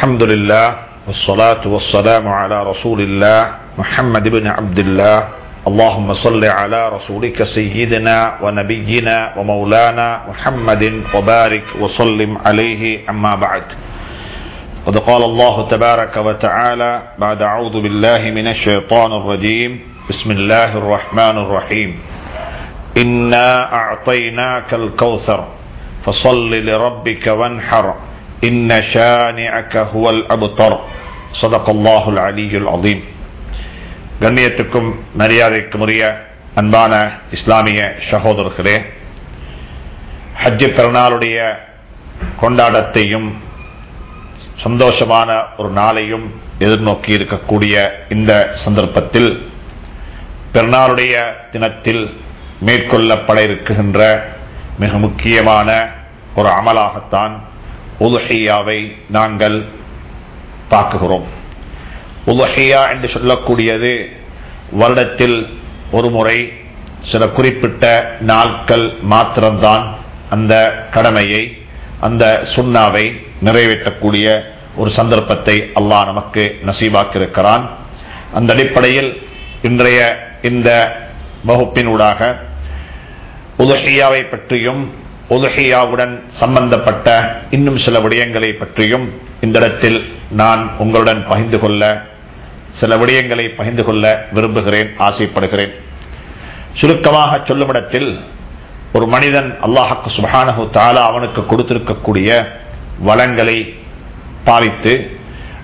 الحمد لله والصلاة والسلام على رسول الله محمد بن عبد الله. اللهم صل على رسولك سيدنا ونبينا ومولانا محمد وبارك وسلم عليه. أما بعد قد قال الله تبارك وتعالى بعد أعوذ بالله من الشيطان الرجيم. بسم الله الرحمن الرحيم. إنا أعطيناك الكوثر فصل لربك وانحر. إن شانعك هو الأبتر صدق الله العلي العظيم கண்ணியத்துக்கும் மரியாதைக்கும் உரிய அன்பான இஸ்லாமிய சகோதரர்களே ஹஜ்ஜு பெருநாளுடைய கொண்டாட்டத்தையும் சந்தோஷமான ஒரு நாளையும் எதிர்நோக்கி இருக்கக்கூடிய இந்த சந்தர்ப்பத்தில் பெருநாளுடைய தினத்தில் மேற்கொள்ளப்பட இருக்குகின்ற மிக முக்கியமான ஒரு அமலாகத்தான் உதுஹையாவை நாங்கள் பார்க்குகிறோம். உதுஹையா என்று சொல்லக்கூடியது வருடத்தில் ஒரு முறை சில குறிப்பிட்ட நாட்கள் மாத்திரம்தான் அந்த கடமையை அந்த சுண்ணாவை நிறைவேற்றக்கூடிய ஒரு சந்தர்ப்பத்தை அல்லாஹ் நமக்கு நசீவாக்கியிருக்கிறான் அந்த அடிப்படையில் இன்றைய இந்த வகுப்பினூடாக உதுஹையாவை பற்றியும் உதுஹையாவுடன் சம்பந்தப்பட்ட இன்னும் சில விடயங்களை பற்றியும் இந்த இடத்தில் நான் உங்களுடன் பகிர்ந்து கொள்ள சில விடயங்களை பகிர்ந்து கொள்ள விரும்புகிறேன் ஆசைப்படுகிறேன். சுருக்கமாக சொல்லுமிடத்தில் ஒரு மனிதன் அல்லாஹாக்கு சுபானகு தாலா அவனுக்கு கொடுத்திருக்கக்கூடிய வளங்களை பாவித்து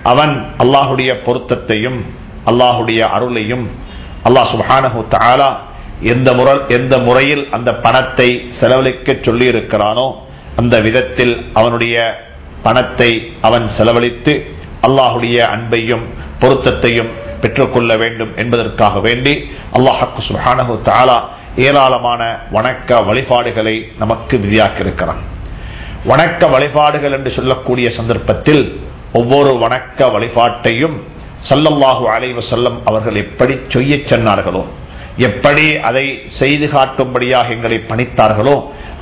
அவன் அல்லாஹுடைய பொருத்தத்தையும் அல்லாஹுடைய அருளையும் அல்லாஹ் சுபானகு தாலா எந்த முறை எந்த முறையில் அந்த பணத்தை செலவழிக்க சொல்லி இருக்கிறானோ அந்த விதத்தில் அவனுடைய பணத்தை அவன் செலவழித்து அல்லாஹுடைய அன்பையும் பொருத்தத்தையும் பெற்றுக்கொள்ள வேண்டும் என்பதற்காக வேண்டி அல்லாஹாக்கு சுஹானஹு தாலா ஏராளமான வணக்க வழிபாடுகளை நமக்கு விதியாக்கியிருக்கிறான். வணக்க வழிபாடுகள் என்று சொல்லக்கூடிய சந்தர்ப்பத்தில் ஒவ்வொரு வணக்க வழிபாட்டையும் சல்லல்லாஹு அலைவசல்லம் அவர்கள் எப்படி செய்ய சொன்னார்களோ எப்படி அதை செய்து காட்டும்படியாக எங்களை பணித்தார்களோ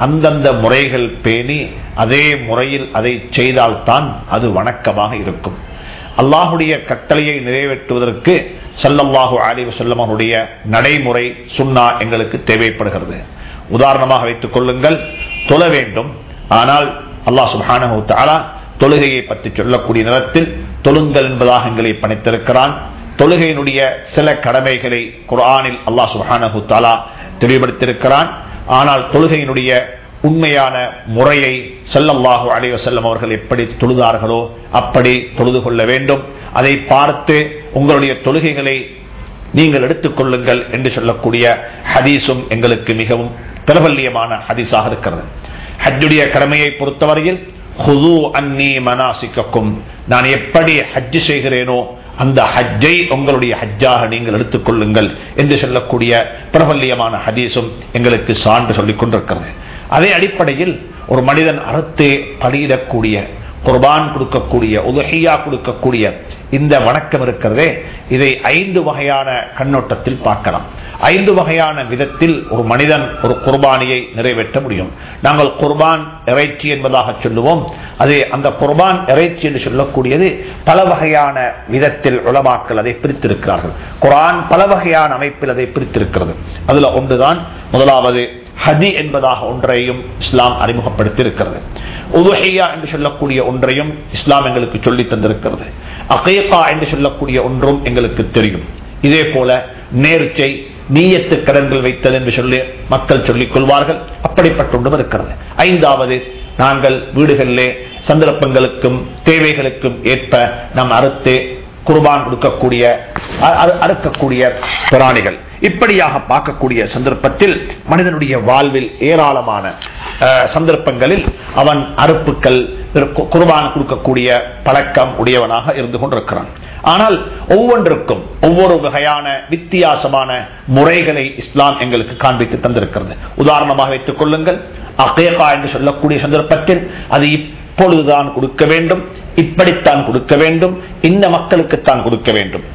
அந்தந்த முறைகள் பேணி அதே முறையில் அதை செய்தால்தான் அது வணக்கமாக இருக்கும். அல்லாஹுடைய கட்டளையை நிறைவேற்றுவதற்கு சல்லல்லாஹு அலிவ செல்லமனுடைய நடைமுறை சுண்ணா எங்களுக்கு தேவைப்படுகிறது. உதாரணமாக வைத்துக் கொள்ளுங்கள். தொழ வேண்டும். ஆனால் அல்லாஹ் சுபானு தாலா தொழுகையை பற்றி சொல்லக்கூடிய நேரத்தில் தொழுங்கள் என்பதாக எங்களை பணித்திருக்கிறான். தொழுகையினுடைய சில கடமைகளை குரானில் அல்லாஹ் சுஹானஹு தாலா தெளிவுபடுத்தியிருக்கிறான். ஆனால் தொழுகையினுடைய உண்மையான முறையை செல்லல்லாஹு அலைவ செல்லம் அவர்கள் எப்படி தொழுதார்களோ அப்படி தொழுது கொள்ள வேண்டும். அதை பார்த்து உங்களுடைய தொழுகைகளை நீங்கள் எடுத்துக் கொள்ளுங்கள் என்று சொல்லக்கூடிய ஹதீஸும் எங்களுக்கு மிகவும் பிரபல்யமான ஹதீஸாக இருக்கிறது. ஹஜ்ஜுடைய கடமையை பொறுத்தவரையில் ஹுது அன்னி மனாசிக்கும் நான் எப்படி ஹஜ்ஜு செய்கிறேனோ அந்த ஹஜ்ஜை உங்களுடைய ஹஜ்ஜாக நீங்கள் எடுத்துக் கொள்ளுங்கள் என்று சொல்லக்கூடிய பிரபல்யமான ஹதீஸும் எங்களுக்கு சான்று சொல்லிக் கொண்டிருக்கிறது. அதே அடிப்படையில் ஒரு மனிதன் அறுத்து பலியிடக்கூடிய குர்பான் கொடுக்கக்கூடிய உதகையா கொடுக்கக்கூடிய இந்த வணக்கம் இருக்கிறதே இதை ஐந்து வகையான கண்ணோட்டத்தில் பார்க்கலாம். ஐந்து வகையான விதத்தில் ஒரு மனிதன் ஒரு குர்பானியை நிறைவேற்ற முடியும். நாங்கள் குர்பான் இறைச்சி என்பதாக சொல்லுவோம். அது அந்த குர்பான் இறைச்சி என்று சொல்லக்கூடியது பல வகையான விதத்தில் உளமாக்கல் அதை பிரித்திருக்கிறார்கள். குரான் பல வகையான அமைப்பில் அதை பிரித்திருக்கிறது. அதுல ஒன்றுதான் முதலாவது ஹதி என்பதாக ஒன்றையும் இஸ்லாம் அறிமுகப்படுத்தி இருக்கிறது உதுஹையா என்று சொல்லக்கூடிய ஒன்றையும் இஸ்லாம் எங்களுக்கு சொல்லி தந்திருக்கிறது. அகேகா என்று சொல்லக்கூடிய ஒன்றும் எங்களுக்கு தெரியும். இதே போல நேர்ச்சை நீயத்து கடன்கள் வைத்தல் என்று சொல்லி மக்கள் சொல்லிக் கொள்வார்கள். அப்படிப்பட்ட ஒன்றும் இருக்கிறது. ஐந்தாவது நாங்கள் வீடுகளிலே சந்தர்ப்பங்களுக்கும் தேவைகளுக்கும் ஏற்ப நாம் அறுத்து குர்பான் கொடுக்கக்கூடிய அறுக்கக்கூடிய பிராணிகள். இப்படியாக பார்க்கக்கூடிய சந்தர்ப்பத்தில் மனிதனுடைய வாழ்வில் ஏராளமான சந்தர்ப்பங்களில் அவன் அறுப்புக்கள் குர்பான் கொடுக்கக்கூடிய பழக்கம் உடையவனாக இருந்து கொண்டிருக்கிறான். ஆனால் ஒவ்வொன்றுக்கும் ஒவ்வொரு வகையான வித்தியாசமான முறைகளை இஸ்லாம் எங்களுக்கு காண்பித்து தந்திருக்கிறது. உதாரணமாக வைத்துக் கொள்ளுங்கள். அகேகா என்று சொல்லக்கூடிய சந்தர்ப்பத்தில் அது இப்பொழுதுதான் கொடுக்க வேண்டும் இப்படித்தான் கொடுக்க வேண்டும் இந்த மக்களுக்குத்தான் கொடுக்க வேண்டும்.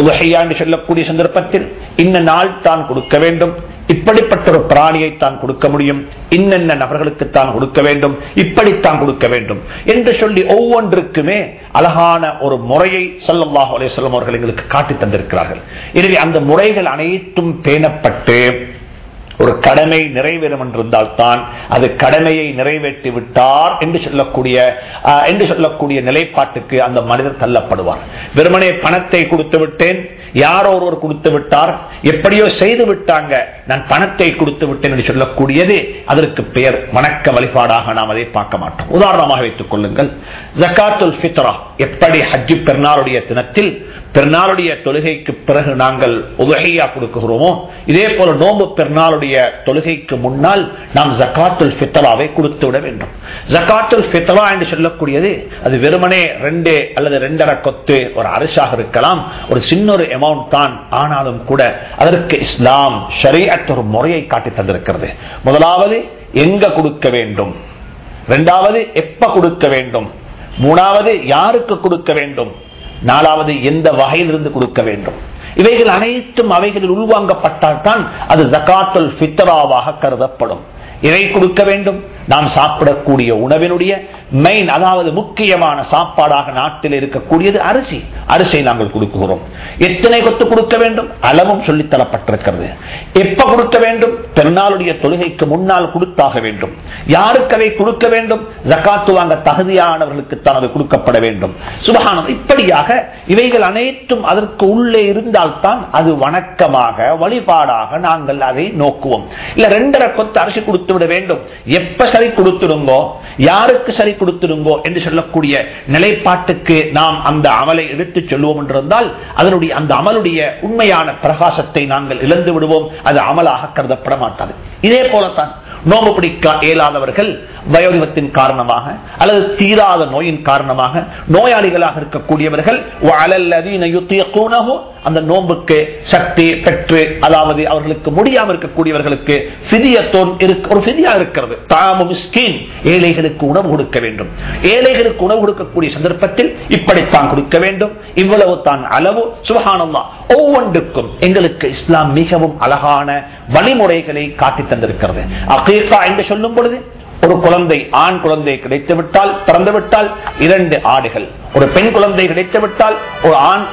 உதகையாண்டு என்று சொல்லக்கூடிய சந்தர்ப்பத்தில் இன்ன நாள் தான் கொடுக்க வேண்டும் இப்படிப்பட்ட ஒரு பிராணியை தான் கொடுக்க முடியும் இன்னென்ன நபர்களுக்கு தான் கொடுக்க வேண்டும் இப்படித்தான் கொடுக்க வேண்டும் என்று சொல்லி ஒவ்வொன்றுக்குமே அழகான ஒரு முறையை சல்லல்லாஹு அலைஹி அவர்கள் எங்களுக்கு காட்டி தந்திருக்கிறார்கள். எனவே அந்த முறைகள் அனைத்தும் பேணப்பட்டு ஒரு கடமை நிறைவேறும் என்றிருந்தால் தான் அது கடமையை நிறைவேற்றி விட்டார் என்று சொல்லக்கூடிய என்று சொல்லக்கூடிய நிலைப்பாட்டுக்கு அந்த மனிதர் தள்ளப்படுவார். வெறுமனே பணத்தை கொடுத்து விட்டேன் யாரோ ஒருவர் கொடுத்து விட்டார் எப்படியோ செய்து விட்டாங்க நான் பணத்தை கொடுத்து விட்டேன் என்று சொல்லக்கூடியது அதற்கு பெயர். வணக்க வழிபாடாக நாம் அதை பார்க்க மாட்டோம். உதாரணமாக வைத்துக் கொள்ளுங்கள். ஜக்காத்துல் ஃபித்ரா. எப்படி ஹஜ்ஜு பெருநாளுடைய தினத்தில் பெருநாளுடைய தொழுகைக்கு பிறகு நாங்கள் உதகையா கொடுக்குகிறோமோ இதே போல நோம்பு பெருநாளுடைய தொழுகைக்கு முன்னால் நாம் ஜக்காத்துல் ஃபித்தலாவை கொடுத்து விட வேண்டும். ஜக்காத்துல் ஃபித்தலா என்று சொல்லக்கூடியது அது வெறுமனே ரெண்டு அல்லது ரெண்டரை கொத்து ஒரு அரசாக இருக்கலாம் ஒரு சின்ன ஒரு அமௌண்ட் தான் ஆனாலும் கூட அதற்கு இஸ்லாம் ஷரியத் ஒரு முறையை காட்டி தந்திருக்கிறது. முதலாவது எங்க கொடுக்க வேண்டும்? இரண்டாவது எப்ப கொடுக்க வேண்டும்? மூணாவது யாருக்கு கொடுக்க வேண்டும்? நாலாவது எந்த வகையிலிருந்து கொடுக்க வேண்டும்? இவைகள் அனைத்தும் அவைகளில் உள்வாங்கப்பட்டால் தான் அது ஜக்காத்துல் ஃபித்ராவாக கருதப்படும். இதை கொடுக்க வேண்டும்? நாம் சாப்பிடக்கூடிய உணவினுடைய மெயின் அதாவது முக்கியமான சாப்பாடாக நாட்டில் இருக்கக்கூடியது அரிசி. அரிசியை நாங்கள் கொடுக்குகிறோம் எத்தனை கொத்து கொடுக்க வேண்டும்? அளவும் சொல்லித் தரப்பட்டிருக்கிறது எப்ப கொடுக்க வேண்டும்? பெருநாளுடைய தொழுகைக்கு முன்னால் கொடுத்தாக வேண்டும். யாருக்கு அதை கொடுக்க வேண்டும்? ஜக்காத்து வாங்க தகுதியானவர்களுக்கு தான் அது கொடுக்கப்பட வேண்டும். சுபகானம் இப்படியாக இவைகள் அனைத்தும் அதற்கு உள்ளே இருந்தால்தான் அது வணக்கமாக வழிபாடாக நாங்கள் அதை நோக்குவோம். இல்ல ரெண்டரை கொத்து அரிசி கொடுத்து விட வேண்டும். எப்ப சரி கொடுத்திருங்கோ யாருக்கு சரி கொடுத்திருங்கோ என்று சொல்லக்கூடிய நிலைப்பாட்டுக்கு நாம் அந்த அமலை எடுத்து சொல்லுவோம் என்றிருந்தால் அதனுடைய அந்த அமலுடைய உண்மையான பிரகாசத்தை நாங்கள் இழந்து விடுவோம் அது அமலாக கருதப்பட மாட்டாது. இதே போலத்தான் நோம்பு பிடிக்க இயலாதவர்கள் வயோதிபத்தின் காரணமாக அல்லது தீராத நோயின் காரணமாக நோயாளிகளாக இருக்கக்கூடியவர்கள் அந்த நோன்புக்கு சக்தி பெற்று அதாவது அவர்களுக்கு முடியாமல் இருக்கக்கூடியவர்களுக்கு ஃபிதியத்தோன் ஒரு சிதியா இருக்கிறது. தாமு ஏழைகளுக்கு உணவு கொடுக்க வேண்டும். ஏழைகளுக்கு உணவு கொடுக்கக்கூடிய சந்தர்ப்பத்தில் இப்படித்தான் கொடுக்க வேண்டும். இவ்வளவு தான் அளவு. சுபஹானல்லா ஒவ்வொன்றுக்கும் எங்களுக்கு இஸ்லாம் மிகவும் அழகான வழிமுறைகளை காட்டி தந்திருக்கிறது. அகீகா என்று சொல்லும் பொழுது ஒரு குழந்தை ஆண் குழந்தை கிடைத்து விட்டால் பிறந்து விட்டால் இரண்டு ஆடுகள். ஒரு பெண் குழந்தை கிடைத்துவிட்டால் ஒரு ஆண்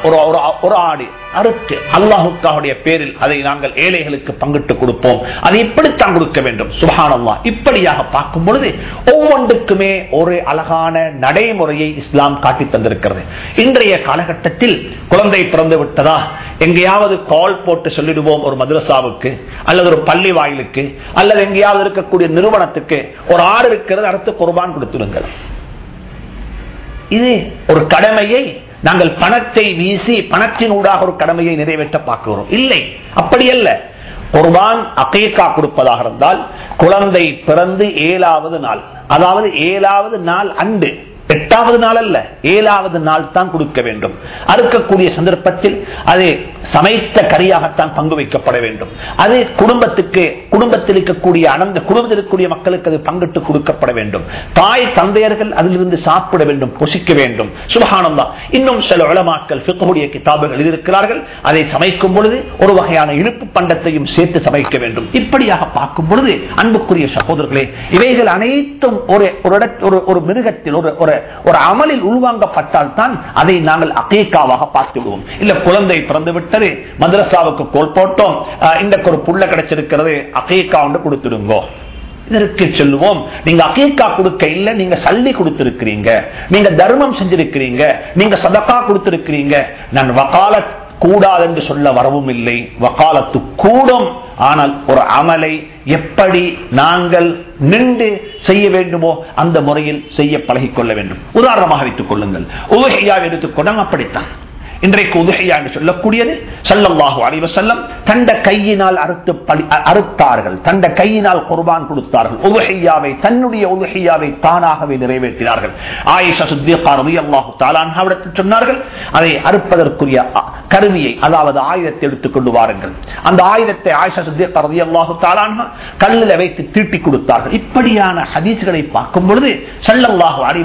ஒரு ஆடு அறுத்து அல்லாஹுக்காவுடைய பேரில் அதை நாங்கள் ஏழைகளுக்கு பங்கிட்டு கொடுப்போம். அதை இப்படித்தான் கொடுக்க வேண்டும். சுகானம்மா இப்படியாக பார்க்கும் பொழுது ஒவ்வொன்றுக்குமே ஒரு அழகான நடைமுறையை இஸ்லாம் காட்டி தந்திருக்கிறது. இன்றைய காலகட்டத்தில் குழந்தை பிறந்து விட்டதா? எங்கேயாவது கால் போட்டு சொல்லிடுவோம் ஒரு மதுரசாவுக்கு அல்லது ஒரு பள்ளி வாயிலுக்கு அல்லது எங்கேயாவது இருக்கக்கூடிய நிறுவனத்துக்கு. ஒரு ஆடு இருக்கிறது அடுத்து குர்பான் கொடுத்துருங்கள் இது ஒரு கடமையை நாங்கள் பணத்தை வீசி பணத்தினூடாக ஒரு கடமையை நிறைவேற்ற பார்க்கிறோம். இல்லை அப்படி அல்ல குர்பான் அகீகா கொடுப்பதாக இருந்தால் குழந்தை பிறந்து ஏழாவது நாள் அதாவது ஏழாவது நாள் அன்று எட்டாவது நாள் அல்ல ஏழாவது நாள் தான் கொடுக்க வேண்டும். அறுக்கக்கூடிய சந்தர்ப்பத்தில் அது சமைத்த கரியாகத்தான் பங்கு வைக்கப்பட வேண்டும். அது குடும்பத்துக்கு குடும்பத்தில் இருக்கக்கூடிய அனந்த குடும்பத்தில் இருக்கக்கூடிய மக்களுக்கு அது பங்கிட்டு கொடுக்கப்பட வேண்டும். தாய் தந்தையர்கள் அதிலிருந்து சாப்பிட வேண்டும் புசிக்க வேண்டும். சுபகானந்தா இன்னும் சில உளமாக்கல் பிக்குடைய கிதாபுகள் இருக்கிறார்கள் அதை சமைக்கும் பொழுது ஒரு வகையான இழுப்பு பண்டத்தையும் சேர்த்து சமைக்க வேண்டும். இப்படியாக பார்க்கும் பொழுது அன்புக்குரிய சகோதரர்களே இவைகள் அனைத்தும் ஒரு ஒரு இடத்- ஒரு ஒரு மிருகத்தில் ஒரு ஒரு அமலில் உள்வாங்கப்பட்டால் தான் அதை நாங்கள் அகேக்காவாக பார்த்து விடுவோம் இல்ல குழந்தை பிறந்து விட்டது மதரசாவுக்கு கோல் போட்டோம் இந்த ஒரு புள்ள கிடைச்சிருக்கிறது அகேக்கா ஒன்று கொடுத்துருங்கோ இதற்கு சொல்லுவோம் நீங்க அகேக்கா கொடுக்க இல்ல நீங்க சல்லி கொடுத்திருக்கிறீங்க. நீங்க தர்மம் செஞ்சிருக்கிறீங்க நீங்க சதக்கா கொடுத்திருக்கிறீங்க. நான் வக்காலத் கூடாது என்று சொல்ல வரவும் இல்லை. வக்காலத்து கூடும். ஆனால் ஒரு அமலை எப்படி நாங்கள் நின்று செய்ய வேண்டுமோ அந்த முறையில் செய்ய பழகிக் கொள்ள வேண்டும். உதாரணமாக வைத்துக் கொள்ளுங்கள். உலகையாவை எடுத்துக்கொண்டால் அப்படித்தான். இன்றைக்கு உதுகையா என்று சொல்லக்கூடியது சல்லல்லாஹு அலைஹி தண்ட கையினால் அறுத்து அறுத்தார்கள். தண்ட கையினால் குர்பான் கொடுத்தார்கள். உதுகையாவை தன்னுடைய உதுகையாவை தானாகவே நிறைவேற்றினார்கள். ஆயிஷா சித்திகா அல்லாஹு தாலான்ஹாவிடத்தில் சொன்னார்கள் அதை அறுப்பதற்குரிய கருவியை அதாவது ஆயுதத்தை எடுத்துக் கொண்டு வாருங்கள். அந்த ஆயுதத்தை ஆயிஷா சித்திகா அல்லாஹு தாலான்ஹா கல்லில் வைத்து தீட்டி கொடுத்தார்கள். இப்படியான ஹதீஸ்களை பார்க்கும் பொழுது சல்லல்லாஹு அலைஹி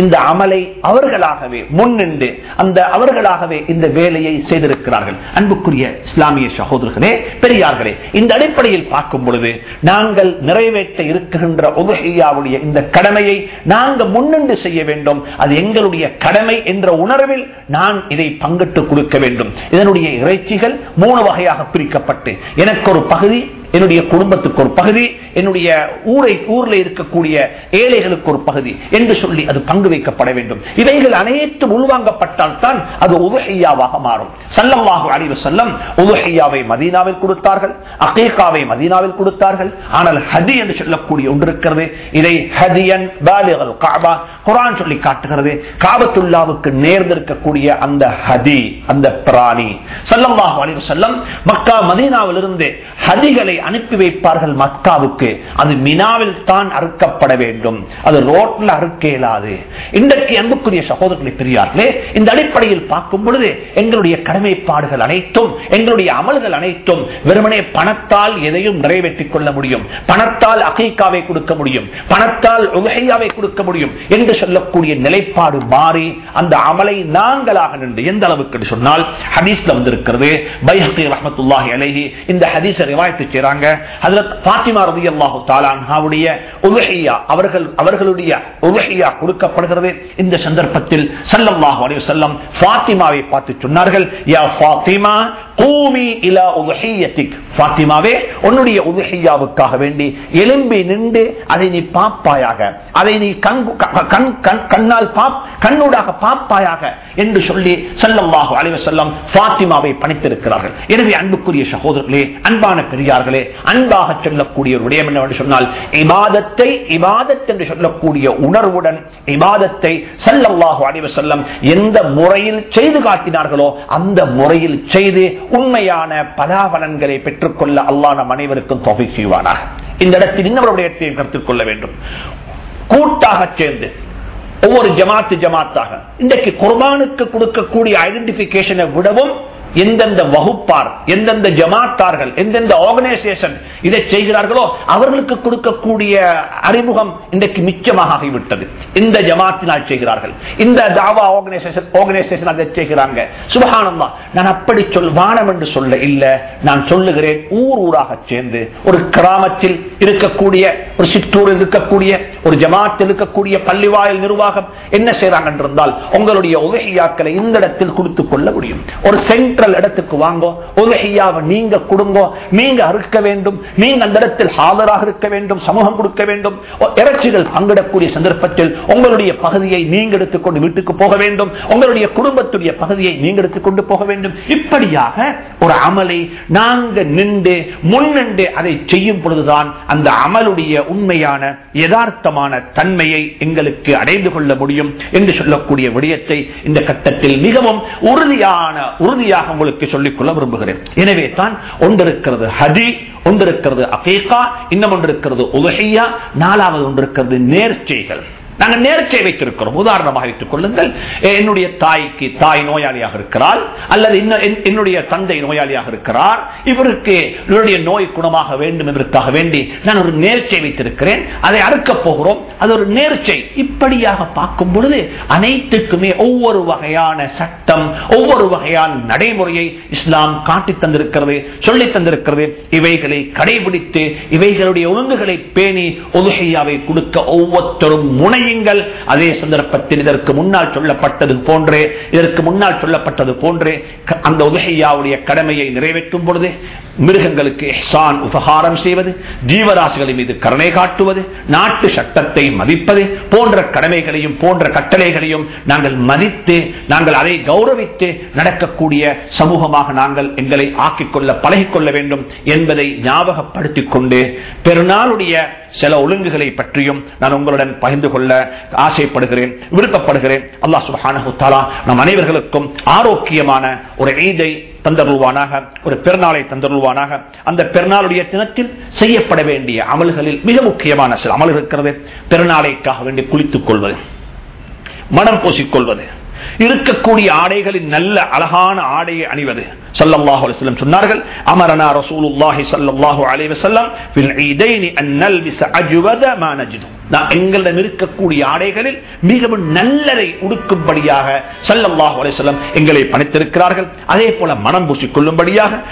இந்த அமலை அவர்களாகவே முன்னின்று அந்த அவர்களாக நாங்களாகவே இந்த வேலையை செய்திருக்கிறார்கள். அன்புக்குரிய இஸ்லாமிய சகோதரர்களே பெரியார்களே இந்த அடிப்படையில் பார்க்கும் பொழுது நாங்கள் நிறைவேற்ற இருக்கின்ற உதகையாவுடைய இந்த கடமையை நாங்கள் முன்னின்று செய்ய வேண்டும். அது எங்களுடைய கடமை என்ற உணர்வில் நான் இதை பங்கிட்டு கொடுக்க வேண்டும். இதனுடைய இறைச்சிகள் மூணு வகையாக பிரிக்கப்பட்டு எனக்கு ஒரு பகுதி என்னுடைய குடும்பத்துக்கு ஒரு பகுதி என்னுடைய ஊரை ஊரில் இருக்கக்கூடிய ஏழைகளுக்கு ஒரு பகுதி என்று சொல்லி அது பங்கு வைக்கப்பட வேண்டும். இவைகள் அனைத்தும் உள்வாங்கப்பட்டால் தான் அது உதுஹையாவாக மாறும். சல்லல்லாஹு அலைஹி செல்லம் உதுஹையாவை மதீனாவில் கொடுத்தார்கள் அகேகாவை மதீனாவில் கொடுத்தார்கள். ஆனால் ஹதி என்று சொல்லக்கூடிய ஒன்று இருக்கிறது இதை ஹதியன் பாலிகல் காபா குரான் சொல்லி காட்டுகிறது. காபத்துல்லாவுக்கு நேர்ந்திருக்கக்கூடிய அந்த ஹதி அந்த பிராணி. சல்லல்லாஹு அறிவு செல்லம் மக்கா மதீனாவில் இருந்து ஹதிகளை அனுப்பி வைப்பார்கள் மக்காவுக்கு. அது மினாவில் தான் அறுக்கப்பட வேண்டும். அது ரோட்ல அறுக்க இயலாது. இன்றைக்கு அன்புக்குரிய சகோதரர்களை பெரியார்களே இந்த அடிப்படையில் பார்க்கும் பொழுது எங்களுடைய கடமைப்பாடுகள் அனைத்தும் எங்களுடைய அமல்கள் அனைத்தும் வெறுமனே பணத்தால் எதையும் நிறைவேற்றிக் கொள்ள முடியும். பணத்தால் அகைக்காவை கொடுக்க முடியும். பணத்தால் உகையாவை கொடுக்க முடியும் என்று சொல்லக்கூடிய நிலைப்பாடு மாறி அந்த அமலை நாங்களாக நின்று எந்த அளவுக்கு சொன்னால் ஹதீஸ்ல வந்திருக்கிறது. பைஹகி ரஹமத்துல்லாஹி அலைஹி இந்த ஹதீஸை ரிவாயத்து செய்றாங்க சொல்றாங்க. ஃபாத்திமா ரலியல்லாஹு தஆலா அன்ஹாவுடைய உதுஹியா அவர்கள் அவர்களுடைய உதுஹியா கொடுக்கப்படுகிறது. இந்த சந்தர்ப்பத்தில் ஸல்லல்லாஹு அலைஹி வஸல்லம் ஃபாத்திமாவை பார்த்து சொன்னார்கள். யா ஃபாத்திமா கூமி இலா உதுஹியத்திக் ஃபாத்திமாவே உன்னுடைய உதுஹியாவுக்காக வேண்டி எலும்பி நின்று அதை நீ பாப்பாயாக அதை நீ கண் கண்ணால் கண்ணூடாக பாப்பாயாக என்று சொல்லி ஸல்லல்லாஹு அலைஹி வஸல்லம் ஃபாத்திமாவை பணித்திருக்கிறார்கள். எனவே அன்புக்குரிய சகோதரர்களே அன்பான பெரியார்களே அன்பாக சொல்லக்கூடிய ஒரு விடயம் என்னவென்று சொன்னால் இபாதத்தை இபாதத் என்று சொல்லக்கூடிய உணர்வுடன் இபாதத்தை சல்லல்லாஹு அலைஹி செல்லம் எந்த முறையில் செய்து காட்டினார்களோ அந்த முறையில் செய்து உண்மையான பலாபலன்களை பெற்றுக்கொள்ள அல்லாஹ் நம் அனைவருக்கும் தொகை செய்வானாக. இந்த இடத்தில் இன்னொரு விடயத்தையும் கருத்தில் கொள்ள வேண்டும். கூட்டாக சேர்ந்து ஒவ்வொரு ஜமாத்து ஜமாத்தாக இன்றைக்கு குர்பானுக்கு கொடுக்கக்கூடிய ஐடென்டிபிகேஷனை விடவும் எந்தெந்த வகுப்பார் எந்தெந்த ஜமாத்தார்கள் எந்தெந்த ஆர்கனைசேஷன் இதை செய்கிறார்களோ அவர்களுக்கு கொடுக்கக்கூடிய அறிமுகம் இன்றைக்கு மிச்சமாக ஆகிவிட்டது இந்த ஜமாத்தினால் செய்கிறார்கள். இந்த தாவா ஆர்கனைசேஷன் ஆர்கனைசேஷன் அதை செய்கிறாங்க. சுபகானந்தா நான் அப்படி சொல் வானம் என்று சொல்ல இல்லை. நான் சொல்லுகிறேன் ஊர் ஊராக சேர்ந்து ஒரு கிராமத்தில் இருக்கக்கூடிய ஒரு சிற்றூரில் இருக்கக்கூடிய ஒரு ஜமாத்தில் இருக்கக்கூடிய பள்ளிவாயல் நிர்வாகம் என்ன செய்யறாங்க என்றால் உங்களுடைய உதவியாக்களை இந்த இடத்தில் கொடுத்துக் கொள்ள முடியும். ஒரு சென்ட்ரல் இடத்துக்கு வாங்கோ உதவியாவை நீங்க கொடுங்கோ நீங்க அறுக்க வேண்டும் நீங்க அந்த இடத்தில் ஆதராக இருக்க வேண்டும் சமூகம் கொடுக்க வேண்டும் இறைச்சிகள் பங்கிடக்கூடிய சந்தர்ப்பத்தில் உங்களுடைய பகுதியை நீங்க எடுத்துக்கொண்டு வீட்டுக்கு போக வேண்டும் உங்களுடைய குடும்பத்துடைய பகுதியை நீங்க எடுத்துக்கொண்டு போக வேண்டும். இப்படியாக ஒரு அமலை நாங்க நின்று முன்னின்று அதை செய்யும் பொழுதுதான் அந்த அமலுடைய உண்மையான யதார்த்தமான தன்மையை எங்களுக்கு அடைந்து கொள்ள முடியும் என்று சொல்லக்கூடிய விடயத்தை இந்த கட்டத்தில் மிகவும் உறுதியான உறுதியாக உங்களுக்கு சொல்லிக்கொள்ள விரும்புகிறேன். எனவே தான் ஒன்றிருக்கிறது ஹதி ஒன்றிருக்கிறது அகேகா இன்னும் ஒன்றிருக்கிறது உலகையா நாலாவது ஒன்றிருக்கிறது நேர்ச்சைகள் நாங்கள் நேர்ச்சை வைத்திருக்கிறோம். உதாரணமாக வைத்துக் கொள்ளுங்கள். என்னுடைய தாய்க்கு தாய் நோயாளியாக இருக்கிறார் அல்லது என்னுடைய தந்தை நோயாளியாக இருக்கிறார். இவருக்கு இவருடைய நோய் குணமாக வேண்டும் என்பதற்காக வேண்டி நான் ஒரு நேர்ச்சை வைத்திருக்கிறேன். அதை அறுக்கப் போகிறோம். அது ஒரு நேர்ச்சை. இப்படியாக பார்க்கும் பொழுது அனைத்துக்குமே ஒவ்வொரு வகையான சட்டம் ஒவ்வொரு வகையான நடைமுறையை இஸ்லாம் காட்டி தந்திருக்கிறது சொல்லி தந்திருக்கிறது. இவைகளை கடைபிடித்து இவைகளுடைய ஒழுங்குகளை பேணி ஒதுகையாவை கொடுக்க ஒவ்வொருத்தரும் முனை செய்யுங்கள். அதே சந்தர்ப்பத்தில் இதற்கு முன்னால் சொல்லப்பட்டது போன்றே இதற்கு முன்னால் சொல்லப்பட்டது போன்றே அந்த உதகையாவுடைய கடமையை நிறைவேற்றும் பொழுது மிருகங்களுக்கு எஹ்சான் உபகாரம் செய்வது ஜீவராசிகளின் மீது கருணை காட்டுவது நாட்டு சட்டத்தை மதிப்பது போன்ற கடமைகளையும் போன்ற கட்டளைகளையும் நாங்கள் மதித்து நாங்கள் அதை கௌரவித்து நடக்கக்கூடிய சமூகமாக நாங்கள் எங்களை ஆக்கிக்கொள்ள பழகிக்கொள்ள வேண்டும் என்பதை ஞாபகப்படுத்திக் கொண்டு பெருநாளுடைய சில ஒழுங்குகளை பற்றியும் நான் உங்களுடன் பகிர்ந்து கொள்ள ஆசைப்படுகிறேன் விருப்பப்படுகிறேன். அல்லாஹ் சுபஹானஹு தஆலா நம் அனைவர்களுக்கும் ஆரோக்கியமான ஒரு ஈதை தந்தருள்வானாக ஒரு பெருநாளை தந்தருள்வானாக அந்த பெருநாளுடைய தினத்தில் செய்யப்பட வேண்டிய அமல்களில் மிக முக்கியமான சில அமல் இருக்கிறது. பெருநாளைக்காக வேண்டி குளித்துக் கொள்வது மனம் பூசிக்கொள்வது இருக்கக்கூடிய ஆடைகளின் நல்ல அழகான ஆடையை அணிவது. சல்லல்லாஹு அலிஸ்லம் சொன்னார்கள் அமரனா ரசூலுல்லாஹி அஜுவத அலைஹி எங்களிடம் இருக்கக்கூடிய ஆடைகளில் மிகவும் நல்லதை உடுக்கும்படியாக சல்லாஹ் அலிசல்லம் எங்களை பணித்திருக்கிறார்கள். அதே போல மனம் பூசிக் கொள்ளும்படியாக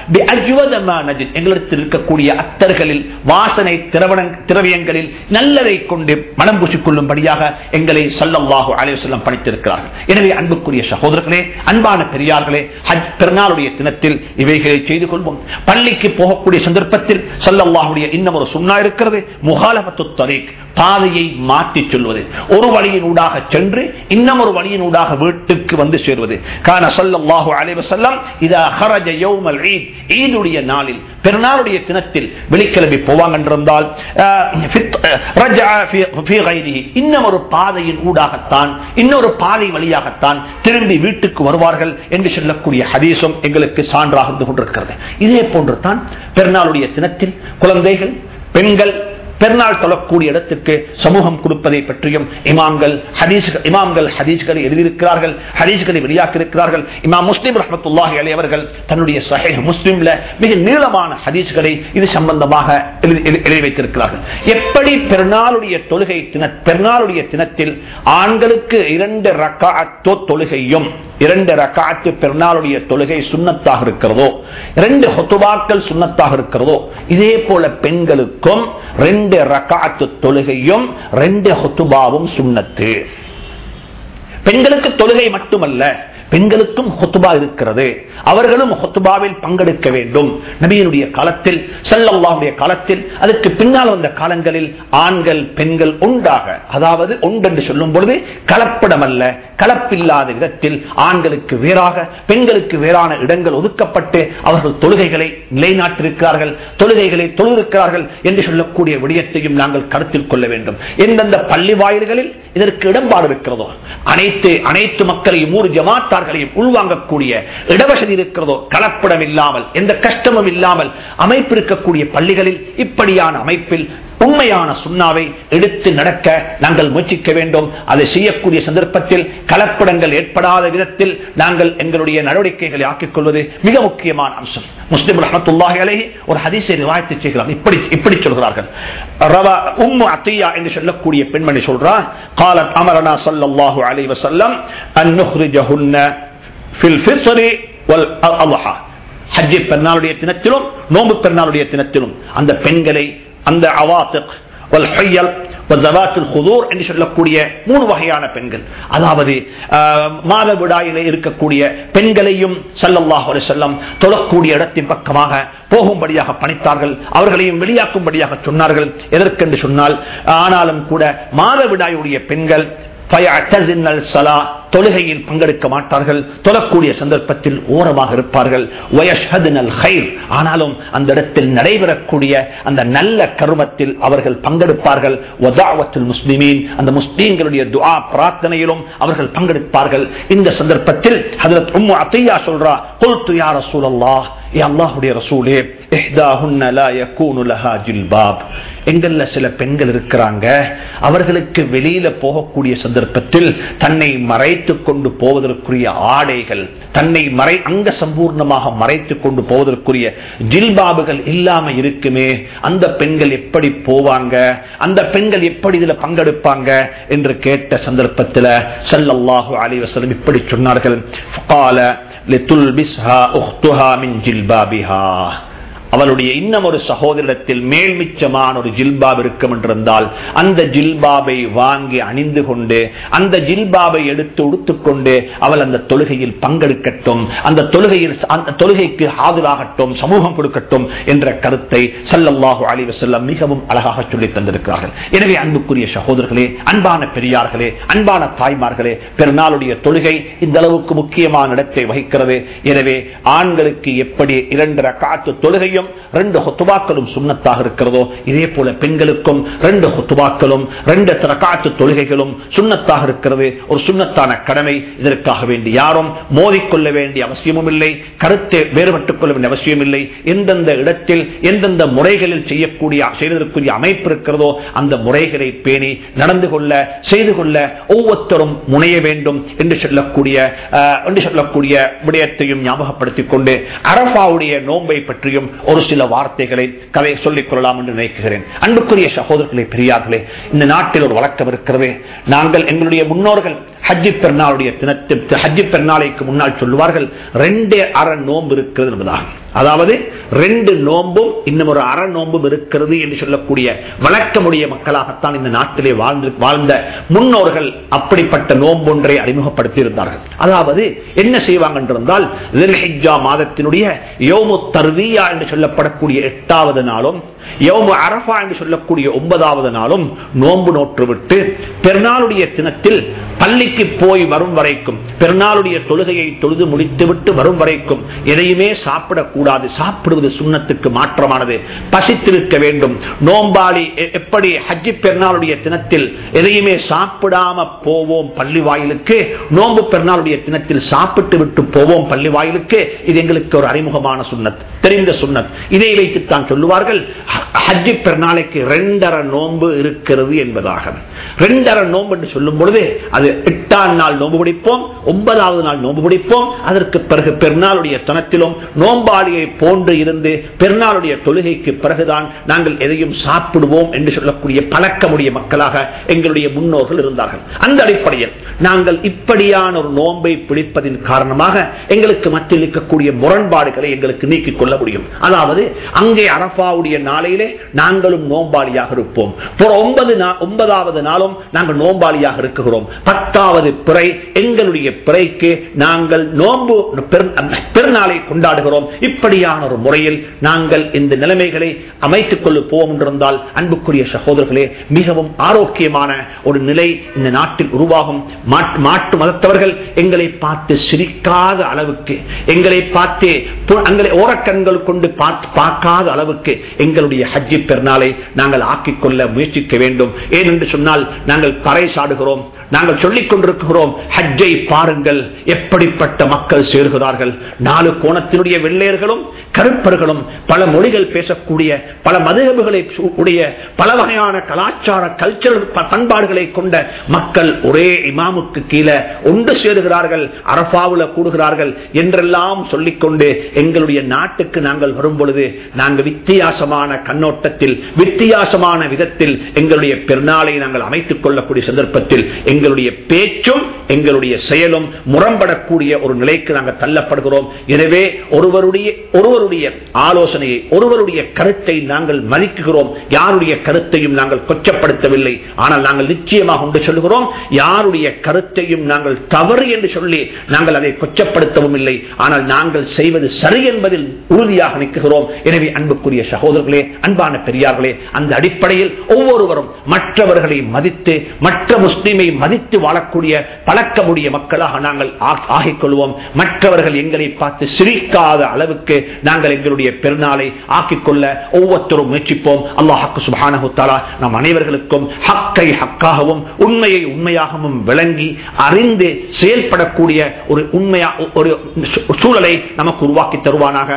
எங்களிடத்தில் இருக்கக்கூடிய அத்தர்களில் வாசனை திரவண- திரவியங்களில் நல்லதை கொண்டு மனம் பூசிக் கொள்ளும்படியாக எங்களை சல்லாஹு அலிசல்லம் பணித்திருக்கிறார்கள். எனவே அன்புக்குரிய சகோதரர்களே அன்பான பெரியார்களே ஹஜ் பெருநாளுடைய தினத்தில் இவைகளை செய்து கொள்வோம். பள்ளிக்கு போகக்கூடிய சந்தர்ப்பத்தில் சல்லாஹுடைய இன்னும் ஒரு சுண்ணா இருக்கிறது முகாலமத்து தரீக் பாதையை மாற்றி சொல்வது. ஒரு வழியின் ஊடாக சென்று இன்னும் ஒரு வழியின் ஊடாக வீட்டுக்கு வந்து சேர்வது. கான சல்லல்லாஹு அலைவசல்லம் வஸல்லம் இதா ஹரஜ யௌமல் ஈத். ஈதுடைய நாளில் பெருநாளுடைய தினத்தில் வெளிக்கிழமை போவாங்க என்றிருந்தால் இன்னும் ஒரு பாதையின் ஊடாகத்தான் இன்னொரு பாதை வழியாகத்தான் திரும்பி வீட்டுக்கு வருவார்கள் என்று சொல்லக்கூடிய ஹதீசம் எங்களுக்கு சான்றாக இருந்து கொண்டிருக்கிறது. இதே போன்று தான் பெருநாளுடைய தினத்தில் குழந்தைகள் பெண்கள் பெருநாள் தொழக்கூடிய இடத்துக்கு சமூகம் கொடுப்பதை பற்றியும் இமாம்கள் ஹதீஸ் இமாம்கள் ஹதீஸ்களை எழுதியிருக்கிறார்கள் ஹதீஸ்களை வெளியாக்கியிருக்கிறார்கள். இமாம் முஸ்லீம் ரஹமத்துல்லாஹி அலையவர்கள் தன்னுடைய சஹே முஸ்லிம்ல மிக நீளமான ஹதீஸ்களை இது சம்பந்தமாக எழுதி எழுதி வைத்திருக்கிறார்கள். எப்படி பெருநாளுடைய தொழுகை தின பெருநாளுடைய தினத்தில் ஆண்களுக்கு இரண்டு ரக்காத்தோ தொழுகையும் இரண்டு ரக்காத்து பெருநாளுடைய தொழுகை சுண்ணத்தாக இருக்கிறதோ இரண்டு ஹொத்துபாக்கள் சுண்ணத்தாக இருக்கிறதோ இதே போல பெண்களுக்கும் ரெண்டு ரக்காத்து தொழுகையும் ரெண்டு ஹொத்துபாவும் சுண்ணத்து. பெண்களுக்கு தொழுகை மட்டுமல்ல பெண்களுக்கும் ஹொத்துபா இருக்கிறது. அவர்களும் ஹொத்துபாவில் பங்கெடுக்க வேண்டும். நபியினுடைய காலத்தில் செல்லல்லாவுடைய காலத்தில் அதுக்கு பின்னால் வந்த காலங்களில் ஆண்கள் பெண்கள் உண்டாக அதாவது உண்டென்று சொல்லும் பொழுது கலப்படம் அல்ல கலப்பில்லாத விதத்தில் ஆண்களுக்கு வேறாக பெண்களுக்கு வேறான இடங்கள் ஒதுக்கப்பட்டு அவர்கள் தொழுகைகளை நிலைநாட்டிருக்கிறார்கள் தொழுகைகளை தொழுதிருக்கிறார்கள் என்று சொல்லக்கூடிய விடயத்தையும் நாங்கள் கருத்தில் கொள்ள வேண்டும். எந்தெந்த பள்ளி வாயில்களில் இதற்கு இடம்பாடு இருக்கிறதோ அனைத்து அனைத்து மக்களையும் ஊர் ஜமாத்தார்களையும் உள்வாங்கக்கூடிய இடவசதி இருக்கிறதோ கலப்படம் இல்லாமல் எந்த கஷ்டமும் இல்லாமல் அமைப்பு இருக்கக்கூடிய பள்ளிகளில் இப்படியான அமைப்பில் உண்மையான சுண்ணாவை எடுத்து நடக்க நாங்கள் முயற்சிக்க வேண்டும். அதை செய்யக்கூடிய சந்தர்ப்பத்தில் கலப்படங்கள் ஏற்படாத விதத்தில் நாங்கள் எங்களுடைய நடவடிக்கைகளை ஆக்கிக் கொள்வது மிக முக்கியமான அம்சம். முஸ்லிம் ரஹமத்துல்லாஹி ஒரு ஹதீசை நிவாயத்தை செய்கிறார். இப்படி இப்படி சொல்கிறார்கள். ரவா உம்மு அத்தியா என்று சொல்லக்கூடிய பெண்மணி சொல்றார் காலத் அமரனா சல்லாஹு அலி வசல்லம் தினத்திலும் நோம்பு பெருநாளுடைய தினத்திலும் அந்த பெண்களை அந்த அவாத்திக் வல்ஹையல் ஹுதூர் என்று சொல்லக்கூடிய மூணு வகையான பெண்கள். அதாவது மாதவிடாயில இருக்கக்கூடிய பெண்களையும் சல்லல்லாஹ் செல்லம் தொழக்கூடிய இடத்தின் பக்கமாக போகும்படியாக பணித்தார்கள். அவர்களையும் வெளியாக்கும்படியாக சொன்னார்கள். எதற்கென்று சொன்னால் ஆனாலும் கூட மாதவிடாயுடைய பெண்கள் தொழுகையில் பங்கெடுக்க மாட்டார்கள். தொழக்கூடிய சந்தர்ப்பத்தில் ஓரமாக இருப்பார்கள். ஆனாலும் அந்த இடத்தில் நடைபெறக்கூடிய அந்த நல்ல கருமத்தில் அவர்கள் பங்கெடுப்பார்கள். முஸ்லிமீன். அந்த முஸ்லீம்களுடைய துவா பிரார்த்தனையிலும் அவர்கள் பங்கெடுப்பார்கள். இந்த சந்தர்ப்பத்தில் அத்தையா சொல்றா கொல் துயார சூழல்லா அல்லாஹுடைய ரசூலே இஹ்தாஹுன்ன எங்கள்ல சில பெண்கள் இருக்கிறாங்க அவர்களுக்கு வெளியில போகக்கூடிய சந்தர்ப்பத்தில் தன்னை மறைத்துக் கொண்டு போவதற்குரிய ஆடைகள் தன்னை மறை அங்க சம்பூர்ணமாக மறைத்துக் கொண்டு போவதற்குரிய ஜில்பாபுகள் இல்லாம இருக்குமே அந்த பெண்கள் எப்படி போவாங்க அந்த பெண்கள் எப்படி இதுல பங்கெடுப்பாங்க என்று கேட்ட சந்தர்ப்பத்தில் சல்லல்லாஹு அலிவசலம் இப்படி சொன்னார்கள். فقال அவளுடைய இன்னும் ஒரு சகோதரிடத்தில் மேல்மிச்சமான ஒரு ஜில்பாப் இருக்கும் என்றிருந்தால் அந்த ஜில்பாபை வாங்கி அணிந்து கொண்டு அந்த ஜில்பாபை எடுத்து உடுத்துக்கொண்டு அவள் அந்த தொழுகையில் பங்கெடுக்கட்டும் அந்த தொழுகையில் அந்த தொழுகைக்கு ஆதராகட்டும் சமூகம் கொடுக்கட்டும் என்ற கருத்தை சல்லல்லாஹு அலிவசல்லம் மிகவும் அழகாக சொல்லி தந்திருக்கிறார்கள். எனவே அன்புக்குரிய சகோதரர்களே அன்பான பெரியார்களே அன்பான தாய்மார்களே பெருநாளுடைய தொழுகை இந்த அளவுக்கு முக்கியமான இடத்தை வகிக்கிறது. எனவே ஆண்களுக்கு எப்படி இரண்டரை காத்து தொழுகையும் ரெண்டு ஹொத்துபாக்களும் சுண்ணத்தாக இருக்கிறதோ இதே போல பெண்களுக்கும் ரெண்டு ஹொத்துபாக்களும் ரெண்டு ரக்காத்து தொழுகைகளும் சுண்ணத்தாக இருக்கிறது. ஒரு சுண்ணத்தான கடமை இதற்காக வேண்டி யாரும் மோதிக்கொள்ள வேண்டிய அவசியமும் இல்லை கருத்தை வேறுபட்டுக் கொள்ள வேண்டிய அவசியம் இல்லை. எந்தெந்த இடத்தில் எந்தெந்த முறைகளில் செய்யக்கூடிய செய்வதற்குரிய அமைப்பு இருக்கிறதோ அந்த முறைகளை பேணி நடந்து கொள்ள செய்து கொள்ள ஒவ்வொருத்தரும் முனைய வேண்டும் என்று சொல்லக்கூடிய என்று சொல்லக்கூடிய விடயத்தையும் ஞாபகப்படுத்திக் கொண்டு அரபாவுடைய நோன்பை பற்றியும் ஒரு சில வார்த்தைகளை கதையை சொல்லிக் கொள்ளலாம் என்று நினைக்கிறேன். அன்புக்குரிய சகோதரர்களே பெரியார்களே இந்த நாட்டில் ஒரு வழக்கம் இருக்கிறது. நாங்கள் எங்களுடைய முன்னோர்கள் ஹஜ்ஜி பெருநாளுடைய தினத்தை ஹஜ்ஜி பெருநாளைக்கு முன்னால் சொல்லுவார்கள் ரெண்டே அற நோன்பு இருக்கிறது என்பதாகும் அதாவது ரெண்டு நோம்பும் இன்னும் ஒரு அற நோம்பும் இருக்கிறது என்று சொல்லக்கூடிய வழக்கமுடைய மக்களாகத்தான் இந்த நாட்டிலே வாழ்ந்து வாழ்ந்த முன்னோர்கள் அப்படிப்பட்ட நோன்பு ஒன்றை அறிமுகப்படுத்தி இருந்தார்கள் அதாவது என்ன செய்வாங்க என்றிருந்தால் மாதத்தினுடைய யோமு தர்வியா என்று சொல்லப்படக்கூடிய எட்டாவது நாளும் யோமு அரபா என்று சொல்லக்கூடிய ஒன்பதாவது நாளும் நோன்பு நோற்றுவிட்டு பெருநாளுடைய தினத்தில் பள்ளிக்கு போய் வரும் வரைக்கும் பெருநாளுடைய தொழுகையை தொழுது முடித்துவிட்டு வரும் வரைக்கும் எதையுமே சாப்பிடக்கூடாது. சாப்பிடுவது சுண்ணத்துக்கு மாற்றமானது. பசித்திருக்க வேண்டும். நோம்பாளி எப்படி ஹஜ்ஜி பெருநாளுடைய தினத்தில் எதையுமே சாப்பிடாம போவோம் பள்ளி வாயிலுக்கு? நோம்பு பெருநாளுடைய தினத்தில் சாப்பிட்டு விட்டு போவோம் பள்ளி வாயிலுக்கு? இது எங்களுக்கு ஒரு அறிமுகமான சுண்ணத் தெரிந்த சுண்ணத். இதை வைத்துத்தான் சொல்லுவார்கள் ஹஜ்ஜி பெருநாளைக்கு ரெண்டரை நோன்பு இருக்கிறது என்பதாக. ரெண்டரை நோன்பு என்று சொல்லும் பொழுது அது அது எட்டாம் நாள் நோன்பு பிடிப்போம் ஒன்பதாவது நாள் நோன்பு பிடிப்போம் அதற்கு பிறகு பெருநாளுடைய தனத்திலும் நோம்பாளியை போன்று இருந்து பெருநாளுடைய தொழுகைக்கு பிறகுதான் நாங்கள் எதையும் சாப்பிடுவோம் என்று சொல்லக்கூடிய பழக்கமுடைய மக்களாக எங்களுடைய முன்னோர்கள் இருந்தார்கள். அந்த அடிப்படையில் நாங்கள் இப்படியான ஒரு நோன்பை பிடிப்பதின் காரணமாக எங்களுக்கு மத்தியில் இருக்கக்கூடிய முரண்பாடுகளை எங்களுக்கு நீக்கிக் கொள்ள முடியும். அதாவது அங்கே அரபாவுடைய நாளையிலே நாங்களும் நோம்பாளியாக இருப்போம். ஒன்பது ஒன்பதாவது நாளும் நாங்கள் நோம்பாளியாக இருக்கிறோம் பத்தாவது பிறை எங்களுடைய பிறைக்கு நாங்கள் நோன்பு பெருநாளை கொண்டாடுகிறோம். இப்படியான ஒரு முறையில் நாங்கள் இந்த நிலைமைகளை அமைத்துக் கொள்ள போவோம் என்றிருந்தால் அன்புக்குரிய சகோதரர்களே மிகவும் ஆரோக்கியமான ஒரு நிலை இந்த நாட்டில் உருவாகும். மாட்டு மதத்தவர்கள் எங்களை பார்த்து சிரிக்காத அளவுக்கு எங்களை பார்த்து ஓரக்கண்கள் கொண்டு பார்க்காத அளவுக்கு எங்களுடைய ஹஜ்ஜி பெருநாளை நாங்கள் ஆக்கிக் கொள்ள முயற்சிக்க வேண்டும். ஏனென்று சொன்னால் நாங்கள் பறை சாடுகிறோம் நாங்கள் சொல்லிக் கொண்டிருக்கிறோம் ஹஜ்ஜை பாருங்கள் எப்படிப்பட்ட மக்கள் சேர்கிறார்கள். நாலு கோணத்தினுடைய வெள்ளையர்களும் கருப்பர்களும் பல மொழிகள் பேசக்கூடிய பல மதுகபுகளை உடைய பல வகையான கலாச்சார கல்ச்சரல் பண்பாடுகளை கொண்ட மக்கள் ஒரே இமாமுக்கு கீழே ஒன்று சேருகிறார்கள் அரபாவுல கூடுகிறார்கள் என்றெல்லாம் சொல்லிக்கொண்டு எங்களுடைய நாட்டுக்கு நாங்கள் வரும் பொழுது நாங்கள் வித்தியாசமான கண்ணோட்டத்தில் வித்தியாசமான விதத்தில் எங்களுடைய பெருநாளை நாங்கள் அமைத்துக் கொள்ளக்கூடிய சந்தர்ப்பத்தில் எங்களுடைய பேச்சும் எங்களுடைய செயலும் முரண்படக்கூடிய ஒரு நிலைக்கு நாங்கள் தள்ளப்படுகிறோம். எனவே ஒருவருடைய ஒருவருடைய ஆலோசனையை ஒருவருடைய கருத்தை நாங்கள் மதிக்குகிறோம். யாருடைய கருத்தையும் நாங்கள் கொச்சப்படுத்தவில்லை. ஆனால் நாங்கள் நிச்சயமாக உண்டு சொல்லுகிறோம். யாருடைய கருத்தையும் நாங்கள் தவறு என்று சொல்லி நாங்கள் அதை கொச்சப்படுத்தவும் இல்லை. ஆனால் நாங்கள் செய்வது சரி என்பதில் உறுதியாக நிற்கிறோம். எனவே அன்புக்குரிய சகோதரர்களே அன்பான பெரியார்களே அந்த அடிப்படையில் ஒவ்வொருவரும் மற்றவர்களை மதித்து மற்ற முஸ்லிமை மதித்து வாழக்கூடிய பழக்கமுடைய மக்களாக நாங்கள் ஆகிக் கொள்வோம் மற்றவர்கள் எங்களை பார்த்து சிரிக்காத அளவுக்கு நாங்கள் எங்களுடைய பெருநாளை ஆக்கிக் கொள்ள ஒவ்வொருத்தரும் முயற்சிப்போம். அல்லாஹாக்கு சுபானகுத்தாலா நம் அனைவர்களுக்கும் ஹக்கை ஹக்காகவும் உண்மையை உண்மையாகவும் விளங்கி அறிந்து செயல்படக்கூடிய ஒரு உண்மையா ஒரு சூழலை நமக்கு உருவாக்கி தருவானாக.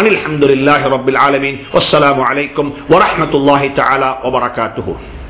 அனில் அஹமதுல்லாஹி ரபில் ஆலமின். வஸ்ஸலாமு அலைக்கும். வரமத்துல்லாஹி தாலா வபரகாத்து